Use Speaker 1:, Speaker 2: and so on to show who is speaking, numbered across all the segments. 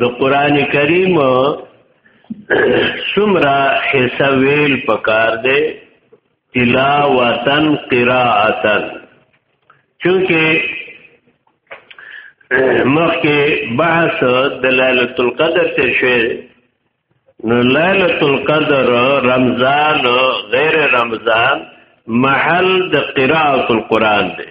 Speaker 1: د قران کریم څومره حصہ ویل پکار دی تلاوتن قراءتن چونکه مخکې بحث د ليله القدر ته شوی نو ليله القدر رمضان غیر رمضان محل د قراءه القرآن دی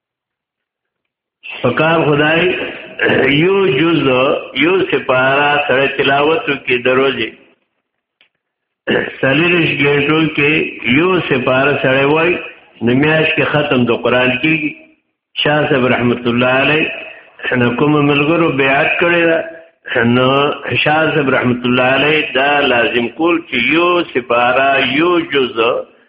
Speaker 1: پکار خدای یو جز یو سپارا سره تلاوتو کې دروځي سلیرش ګټو کې یو سپارا سره وای نمیاش کې ختم د قران کې شاه صاحب رحمت الله علی نو کوم ملګرو بیعت کړی دا نو شاه صاحب رحمت الله علی دا لازم کول چې یو سپارا یو جز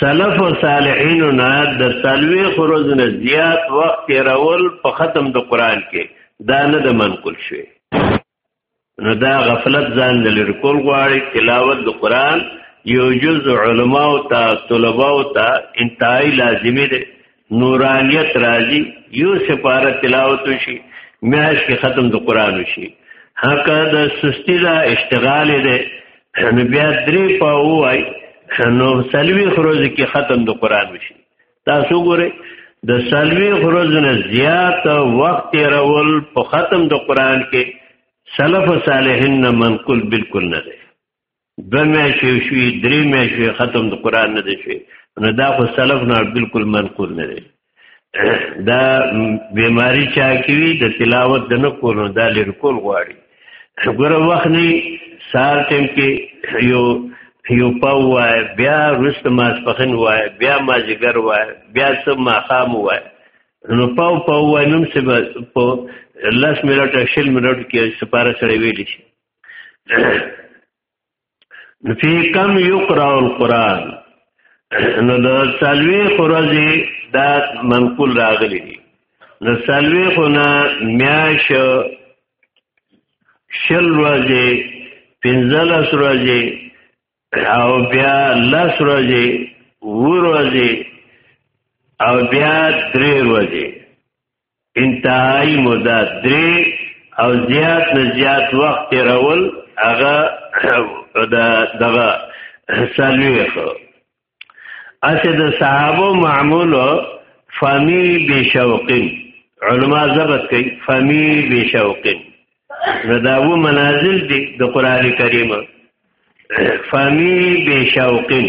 Speaker 1: سلف او صالحین نه د سلوي خروج نه زیات وخت تیرول په ختم د قران کې دا نه د منقول شوی نو دا غفلت ځان لری کول غواړي تلاوت د قران یو جز علما او تا طلبا او تا انتهای لازمی دی نورانیت راځي یو سپاره تلاوت شي میاش کې ختم د قران شي هکا د سستی دا اشتغال دی نو بیا درې په وای نو سلوي خروج کې ختم د قران شي تاسو ګوره د سلوي خروج نه زیات وخت رول په ختم د قران کې سلف صالحین منقول بالکل نه دی دو میاشتې شوي درې میاشتې ختم د قران نه دی شوی نو دا خو سلف نه بالکل منقول نه دی دا بیماری چا کوي د تلاوت د نه کول نو دا لر کول غواړي ګوره وخت نه سار ټیم کې یو یو پاو وای بیا رست ماس پخن وای بیا ما جګر وای بیا سم ما خام وای نو پاو پاو وای نوم سبا په لاس منټه شل منټه کې سپاره سره ویل شي نو فی کم یقرا القرآن نو د سلوی خورزی دا منقول راغلی دی نو سلوی خونا میاش شل روزی پنزلس روزی او بیا لس روزی وو روزی او بیا درې روزی انتهایی موده درې او زیات نه زیات وخت تیرول هغه دا دغه سلویخ اته د صحابه معمول فامی بشوقین علما ضبط کوي فامی بشوقین نو دا و منازل دي د قران کریم فامی بشوقین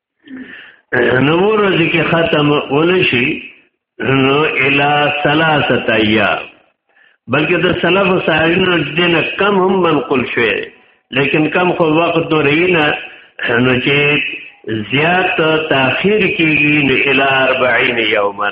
Speaker 1: نو ورځ کې ختم ولشي نو الا ثلاثه ايام بلکې د سلف سارینو دین کم هم منقول شوی لیکن کم خو وخت نو رینا نو چې زیات تاخير کیږي نو الا 40 یوما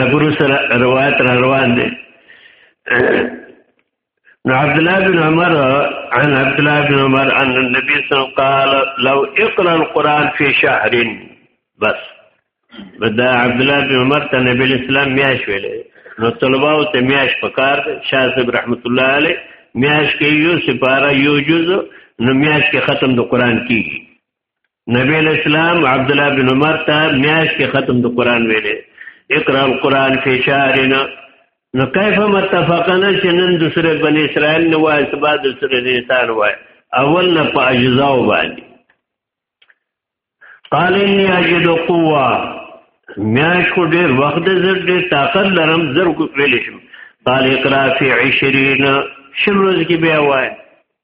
Speaker 1: لګورو سره روایت را روان دي نو عبد الله بن عمر عن عبد الله بن عمر ان النبي صلى الله عليه وسلم قال لو اقرا القران في شهر بس بدا عبد الله بن عمر ته نبی اسلام میاش ویلې نو طلبه او ته میاش پکار شاه صاحب رحمت الله علیه میاش کې یو سپاره یو جزء نو میاش کې ختم د قران کیږي نبی اسلام عبد الله بن عمر ته میاش کې ختم د قران ویلې اقرا القران فی شهرنا نو کیف متفقنا چې نن د سوره بنی اسرائیل نو وای سبا د سوره نیسان وای اول نه په اجزا باندې قال انی اجد قوه میاش کو ډیر وخت زر ډیر طاقت لرم زر کو ویلې شم قال اقرا فی 20 شروز کې بیا وای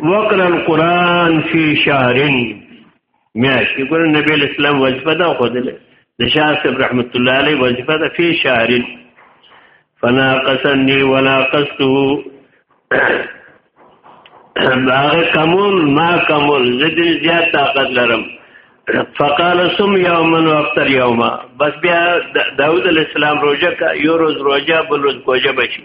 Speaker 2: وقر القرآن
Speaker 1: فی شهرین میاشت ګور نبی اسلام وظیفه دا خو دله د شاه صاحب رحمت الله علیه وظیفه دا فی شهرین فناقصنی وناقصته هغه کمول ما کمول زدن زیات طاقت لرم فقال سم یوما وافتر یوما بس بیا داود علیہ السلام روزه کا یو روز روزه بل روز کوجه بشي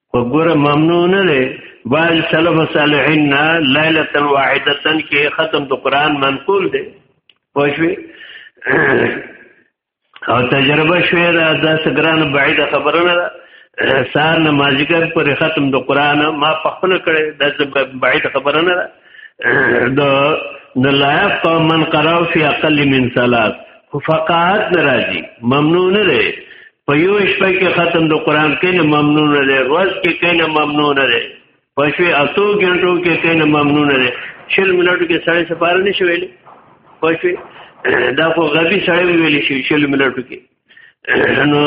Speaker 1: وګوره ممنوع نه دی بعض سلف صالحین نه لیلۃ واحدۃ کې ختم د قران منقول دی پښوی او تجربه شوی دا د سګران بعید خبره نه ده سار نمازګر پر ختم د قران ما په خپل کړه د بعید خبره نه ده د نه لایق قوم من قراو فی اقل من ثلاث فقاهت ناراضی ممنوع نه په یو شپه کې ختم د قران کینه ممنون نه دی ورځ کې کینه ممنون نه دی په شوي اتو غنټو کې کینه ممنون نه دی شل منټو کې سړی سفار نه شي ویلي په شوي دا خو غبي سړی ویلي شي شل منټو کې نو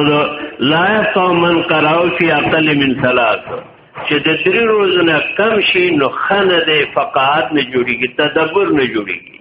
Speaker 1: لا يقوم من قراو فی اقل من ثلاث چې د درې روزونه کم شي نو خنه د فقاعت نه جوړیږي تدبر نه جوړیږي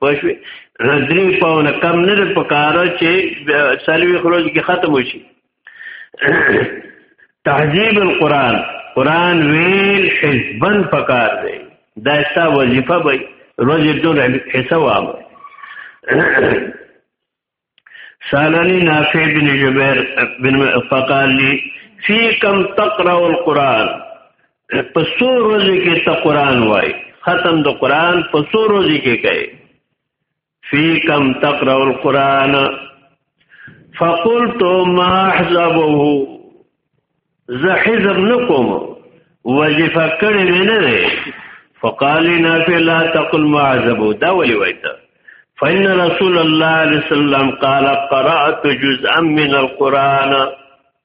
Speaker 1: پښوی ردری پاونه کم نه پکاره چې سلوي خروج کې ختم وشي تهذیب القرآن قرآن ویل حزبن پکار دی دا ستا وظیفه به روز دور حصہ وامه سالنی نافع بن جبیر بن فقال لی فی کم تقرأ القرآن په څو روزي کې ته قرآن وای ختم د قرآن په څو روزي کې کوي فی کم تقرأ القرآن فقلت ما احزبه زه حزب نکوم وظیفه کړې مې نه ده فقال نافع لا تقل معذب دا ولي وایته فإن رسول الله عليه وسلم قال قرأت جزءا من القرآن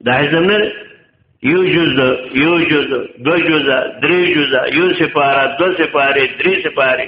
Speaker 1: دا حزب نه یو جز یو جز دو جز درې جز یو سپاره دو سپاره درې سپاره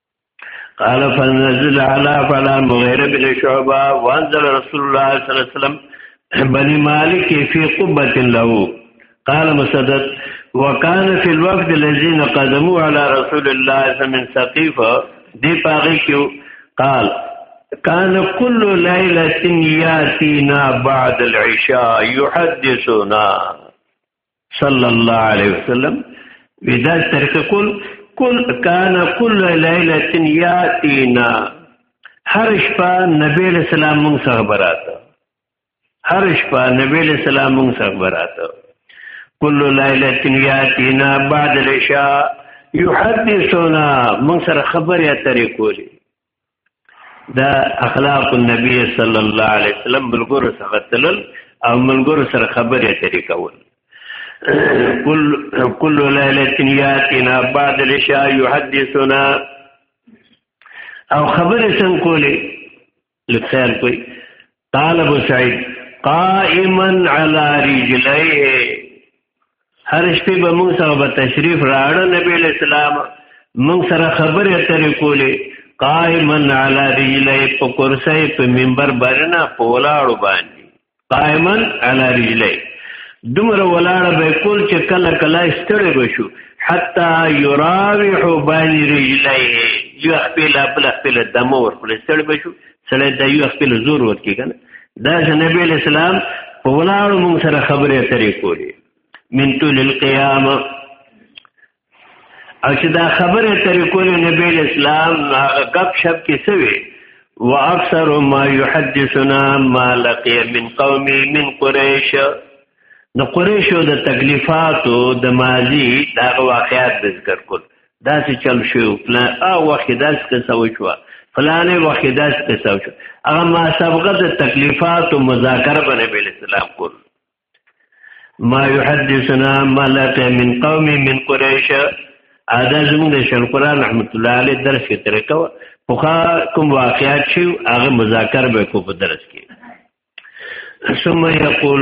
Speaker 2: قال
Speaker 1: فنزل على فلا مغير بن شعبة وانزل رسول الله صلى الله عليه وسلم بني مالك في قبة له قال مسدد وكان في الوفد الذين قدموا على رسول الله من سقيفة دي باغيكيو قال كان كل ليلة ياتينا بعد العشاء يحدثنا صلی الله علیه وسلم ودا طریقه کول کل کان کل لیلۃ یاتینا هر شپه نبی علیہ السلام مونږ سره براته هر شپه نبی علیہ السلام مونږ سره براته کل لیلۃ یاتینا بعد العشاء یحدثنا مونږ سره خبرې اترې کولې دا اخلاق النبی صلی الله علیه وسلم ملګرو سره تلل او ملګرو سره خبرې اترې کول کل کل ليله ياتنا بعد العشاء يحدثنا او خبرې څنګه کولې لخير کوي طالب سعید قائما على رجليه هر شپې به موږ سره به تشریف راړه نبی اسلام موږ سره خبرې اترې کولې قائما علی رجلی په کرسی په منبر برنا په ولاړو باندې قائما علی رجلی دومره ولاړه به کول چې کله کله ستړي بشو حتا یراوح بین رجلی یو خپل خپل خپل دمور خپل ستړي بشو سړی د یو خپل زور وت کې کنه دا جناب اسلام په ولاړو موږ سره خبرې اترې کولې من طول القيامه او چې دا خبرې اترې کولې نبی اسلام هغه غب شپ کې سوي واکثر ما يحدثنا ما لقي من قومي من قريش د قریشو د تکلیفاتو د ماضی دا واقعات ذکر کول داسې چل شو پلان هغه وخت داسې قصه وشو فلانه وخت داسې قصه وشو هغه ما سبقه د تکلیفات او مذاکره باندې بل اسلام کول ما يحدثنا ملک من قوم من قريش ادا زموږ شل قران رحمت الله عليه درس کې طریقه و پوخا کوم واقعات شو هغه مذاکره به کو په درس کې ثم يقول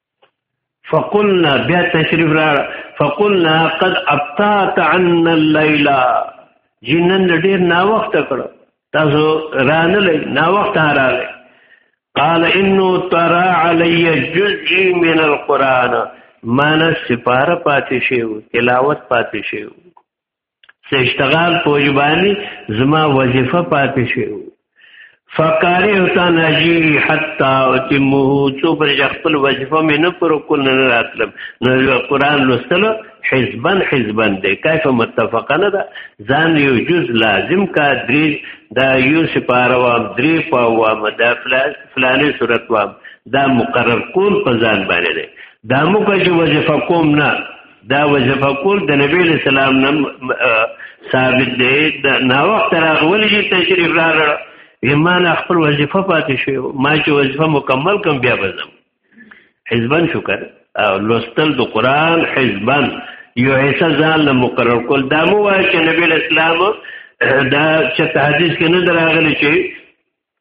Speaker 1: فقلنا بیا تشریف را فقلنا قد ابطات عنا الليل جنن ډیر نا وخت کړ تاسو رانه لې نا وخت راغی قال انه ترى علي جزء من القران ما نه سپاره پاتې شو تلاوت پاتې شو څه اشتغال پوجبانی زما وظیفه پاتې شوی فقاری او تناجی حتا اتمو څو پر خپل وظیفه مې نه پر کول نه راتلم نو قران لوستل حزبا حزبا دې کیف متفقه نه ده ځان یو جز لازم کا درې دا یو سپاره و درې په و مدا فلانه صورت و دا مقرر کول په ځان باندې ده دا موږ چې وظیفه کوم نه دا وظیفه کول د نبی له سلام نن ثابت دی د نا وخت راغولې چې تشریف راغله ایمان خپل وظیفه پاتې شو ما چې وظیفه مکمل کم بیا بزم حزبن شکر او لوستل د قران حزبن یو حصہ ځان له مقرر کول دا مو وایي چې نبی اسلام دا چې حدیث کې نه دراغلی چې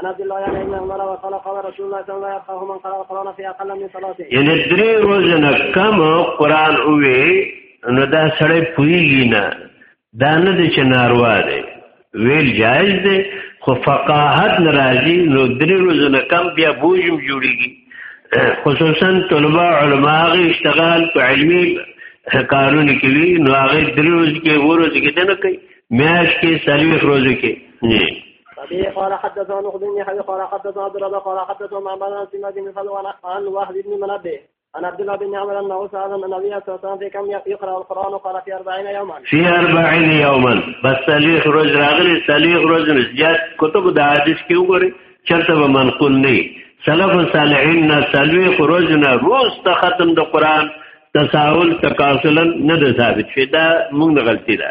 Speaker 1: انا عبد الله
Speaker 2: يعني ابن عمر وقال قال رسول الله صلى الله عليه وسلم من قرأ القرآن في أقل من صلاته
Speaker 1: یعنی درې ورځې نه کم قرآن وې نو دا سړی پوهیږي نه دا نه دی چې ناروا دی ویل جایز دی خو فقاهت ناراضي نو درې ورځې نه کم بیا بوجم جوړیږي خصوصا طلبه علما غي اشتغال په علمي کارونه کوي نو هغه درې ورځې کې ورځې کې نه کوي میاش کې سلوي ورځې کې نه
Speaker 2: أبي قال حدثنا نخد بن يحيى قال حدثنا عبد الله قال حدثنا معمر عن سماك بن سلوان عن وهب بن منبه عن عبد الله بن عمر انه سال النبي صلى الله عليه وسلم في كم يقرا القران قال في 40 يوما
Speaker 1: في 40 يوما بس تليخ روز راغلي تليخ روز زياد كتب د حديث کې وګوري چرته به منقول نه سلف صالحین نه تلويخ روز نه روز ته ختم د قران تساهل تکاسلا نه ثابت شي دا موږ غلطي ده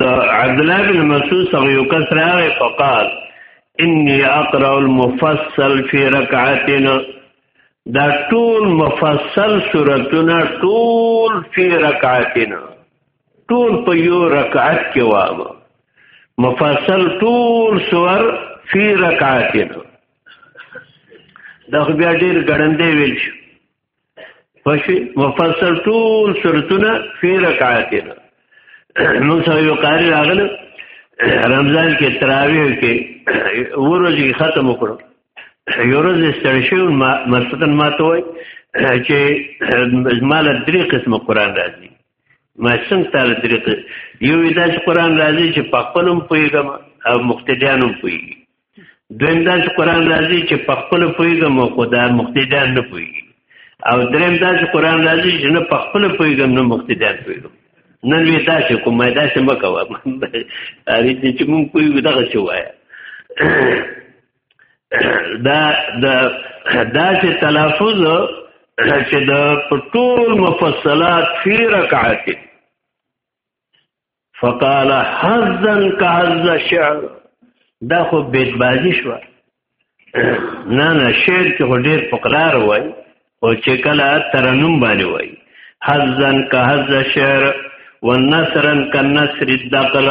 Speaker 1: دا عبد الله بن مسعود څنګه یو کس راغی فقال انی اقرا المفصل فی رکعتین دا ټول مفصل سورتونه ټول فی رکعتین ټول په یو رکعت کې وام مفصل ټول سور فی رکعتین دا خو بیا ډیر ګړندې ویل شو پښې مفصل ټول سورتونه فی رکعاتین نو سوي یو قاری راغله رمضان کې تراویح کې ورځې ختم وکړو یو ورځ ستړي شو مسلمان ما ته وای چې مال درې قسم قران راځي ما څنګه تر درې یو داس قران راځي چې په خپلم پویګم او مقتدیانم پویګم دویم دا چې قران راځي چې په خپل پویګم او خدا مقتدیان نه پویږي او دریم دا چې قران راځي چې نه په خپل پویګم نه مقتدیان پویږي نن وی دا چې کوم دا چې مکوه اری چې مونږ پویګو دغه څه وایي دا دا دا چې تلفظ چې د ټول مفصلات فی رکعات فقال حزا كحز شعر دا خو بیت بازی شو نه نه شعر کې خو ډیر فقرار وای او چې کله ترنم باندې وای حزن که حز شعر ونصرا که نصر الدقل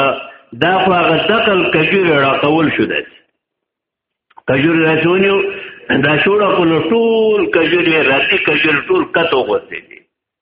Speaker 1: دا خو هغه دقل کجور را قول شو داسې کجور رسونیو دا شوړه کول ټول کجور راتی کجور ټول کته وغوته دي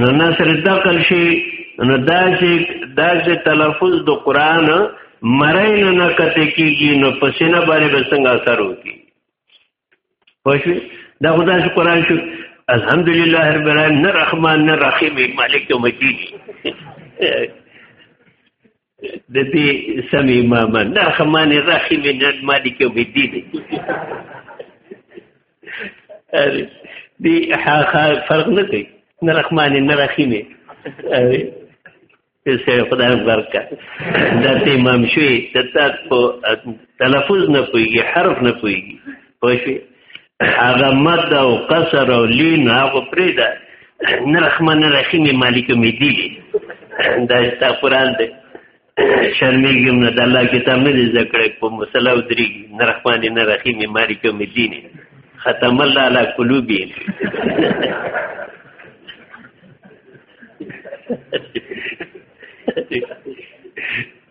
Speaker 1: نو نصر دقل شي نو دا چې دا چې تلفظ د قران مرای نه نه کته کیږي نو پسینه باندې به څنګه اثر وکي پښې دا خدای چې قران شو الحمدلله رب العالمین نه رحمان نه رحیم مالک یوم الدین د دې سم امام نرحمان الرحیم نن مالک یوم الدین اره دی فرق نه کوي نرحمان الرحیم اره سه خدای برکا دا ته امام شوی د تاسو په تلفظ نه پويږي حرف نه پويږي پوه شئ هغه مد او قصر او لین هغه پرې ده نه رحمان رحیم مالک می دی دا استا قران دی شرمېږم نه د الله کتاب نه ذکر په مصلا او دري نه رحمان نه رحیم مالک می دی نه ختم الله علی قلوبی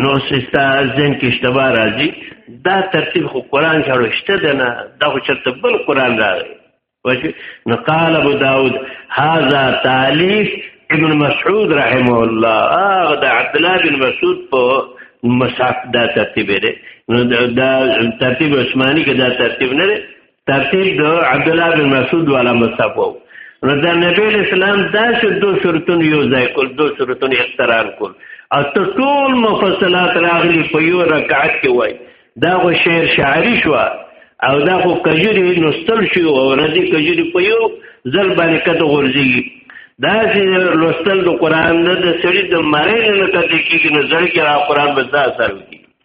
Speaker 1: نو سستا ځین کې اشتباه راځي دا ترتیب خو قران کې ورشته ده نه دا خو چرته بل قران راغی وجه نو قال ابو داود هذا تالیف ابن مسعود رحمه الله هغه د عبد الله بن مسعود په مساق دا ترتیب دی نو دا ترتیب عثماني کې دا ترتیب نه دی ترتیب د عبد الله بن مسعود والا مصحف وو نو د نبی اسلام دا چې دو شرطونه یو ځای کول دو شرطونه اقتران کول او ته ټول مفصلات راغلي په یو رکعت کې وای دا خو شعر شاعری شو او دا خو کجوري نستل شو او ردی کجوري په یو ځل باندې کته ورځي دا چې لوستل د قران د سړي د مړې نه کته کېږي نو ځل کې را قران به دا اثر
Speaker 2: وکړي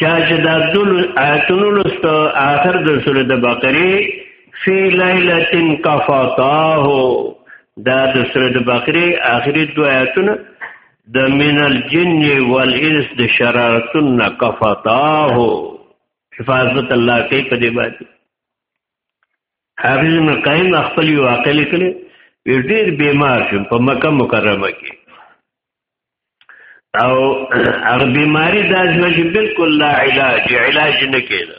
Speaker 1: چا چې د عبدل آیتونو لست آخر د سورې د بقره فی لیلۃ کفاتاه دا د سورې د بقره آخري دوه آیتونه د من الجن والانس د شرارتن کفاتاه حفاظت الله کوي په دې باندې حافظ ابن قیم خپل واقع لیکلی ډیر بیمار شو په مکه مکرمه کې او هغه بیماری دا چې بالکل لا علاج علاج نه کېده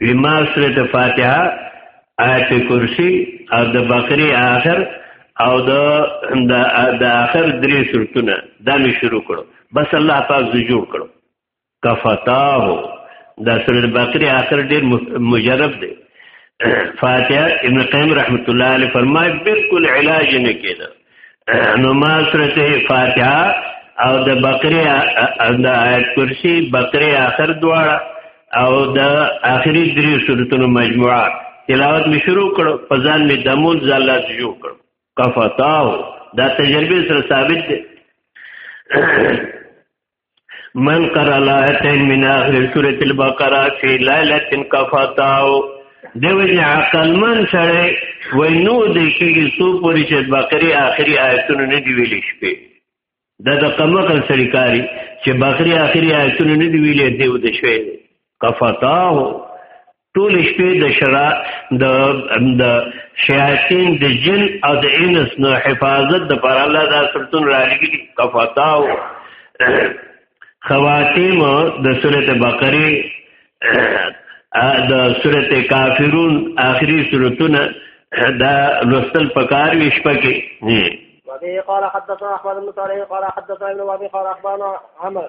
Speaker 1: بما سره فاتحه آیت کرسی او د بقره آخر او د د آخر درې سورتونه دا می شروع کړو بس الله پاک زه جوړ کړو کفتاه دا سورۃ البقره اخر ډیر مجرب دی فاتحه ابن قیم رحمت الله علیه فرمای بالکل علاج نه کیده نو ما سورۃ فاتحه او د بقره د آیت کرسی بقره اخر دواړه او د اخری درې سورتونو مجموعه تلاوت می شروع کړو په ځان می دمون زلات شروع کړو کفتاو دا تجربه سره ثابت دی من قرأ لایتین من آخر سورة البقرة فی لیلت کفاتاو دیو جن عقل من سره وای نو د کېږي سو پوری چې بقره آخري آیتونه نه دی ویلې شپې دا د قمقل سړي کاری چې بقره آخري آیتونه نه دی ویلې دیو د شوي کفاتاو ټول شپې د شرا د د شیاطین د جن او د انس نو حفاظت د پر الله د سرتون را لګی کفاتاو خواتیم د سورته بقره د سورته کافرون آخري سورتونه دا لوستل پکار ویش پکې
Speaker 2: وبه قال حدثنا احمد بن صالح قال حدثنا ابن وهب قال اخبرنا عمر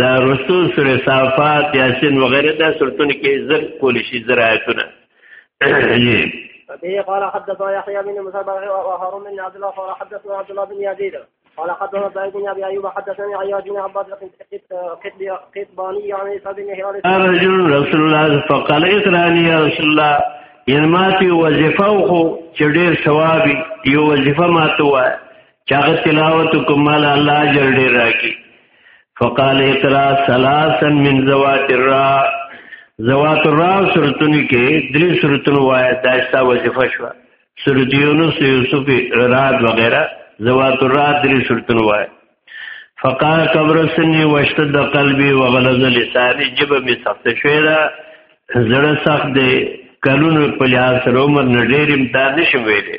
Speaker 1: دا رسول سورې صافات یاسین وغیرہ دا سورتونه کې زر کول شي زر آیتونه
Speaker 2: به قال حدثنا يحيى بن موسى وهارون بن عبد الله قال حدثنا عبد الله بن يزيد قال حدثنا سعيد بن ابي ايوب حدثني عياش بن عباس قطباني عن عيسى بن هلال
Speaker 1: رجل رسول الله فقال اقراني يا رسول الله ان ما في وظيفه خو چې ډېر ثواب یو وظیفه ما ته وایي چاغه تلاوت کوم مال الله اجر ډیر راکي فقال اقرا ثلاثا من ذوات الرا ذوات الرا سورتونو کې درې سورتونو وایي دا ستا وظیفه شو سورت یونس یوسف رات وغیرہ ذوات الرا درې سورتونو وایي فقال کبرسنی واشتد قلبی وغلظ لسانی جب می سخت شوی دا زړه سخت دی کلونو په لحاظ سره عمر نه ډېر امتحان نشم ویلی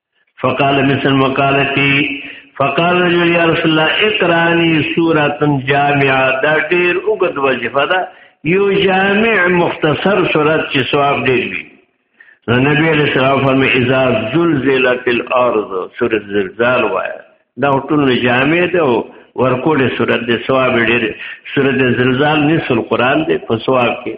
Speaker 1: فقال مثل مقالتي فقال رجل يا رسول الله اقراني سوره جامعه دا ډیر وګد وظیفه ده یو جامع مختصر سوره چې ثواب ډیر وي نو نبی علیہ السلام فرمای اذا زلزلت الارض سوره زلزال وایا دا ټول جامع ده ورکوړې سوره د ثواب ډیر سوره د زلزال نصف القران ده په ثواب کې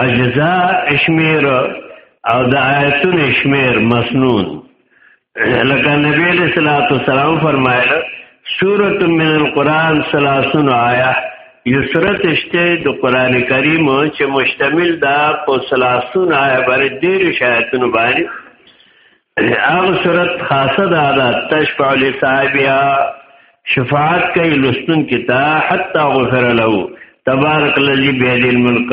Speaker 1: اجزا شمیر او د آیتونو شمیر مسنون لکه نبی علیہ الصلوۃ والسلام فرمایله سورۃ من القرآن 30 آیه یو سورۃ شته د قران کریم چې مشتمل ده په 30 آیه باندې ډیر شایتونو باندې هغه صورت خاصه ده دا تشفع لصاحبها شفاعت کوي لستون کې تا حتا غفر له تبارک الذی بيد الملک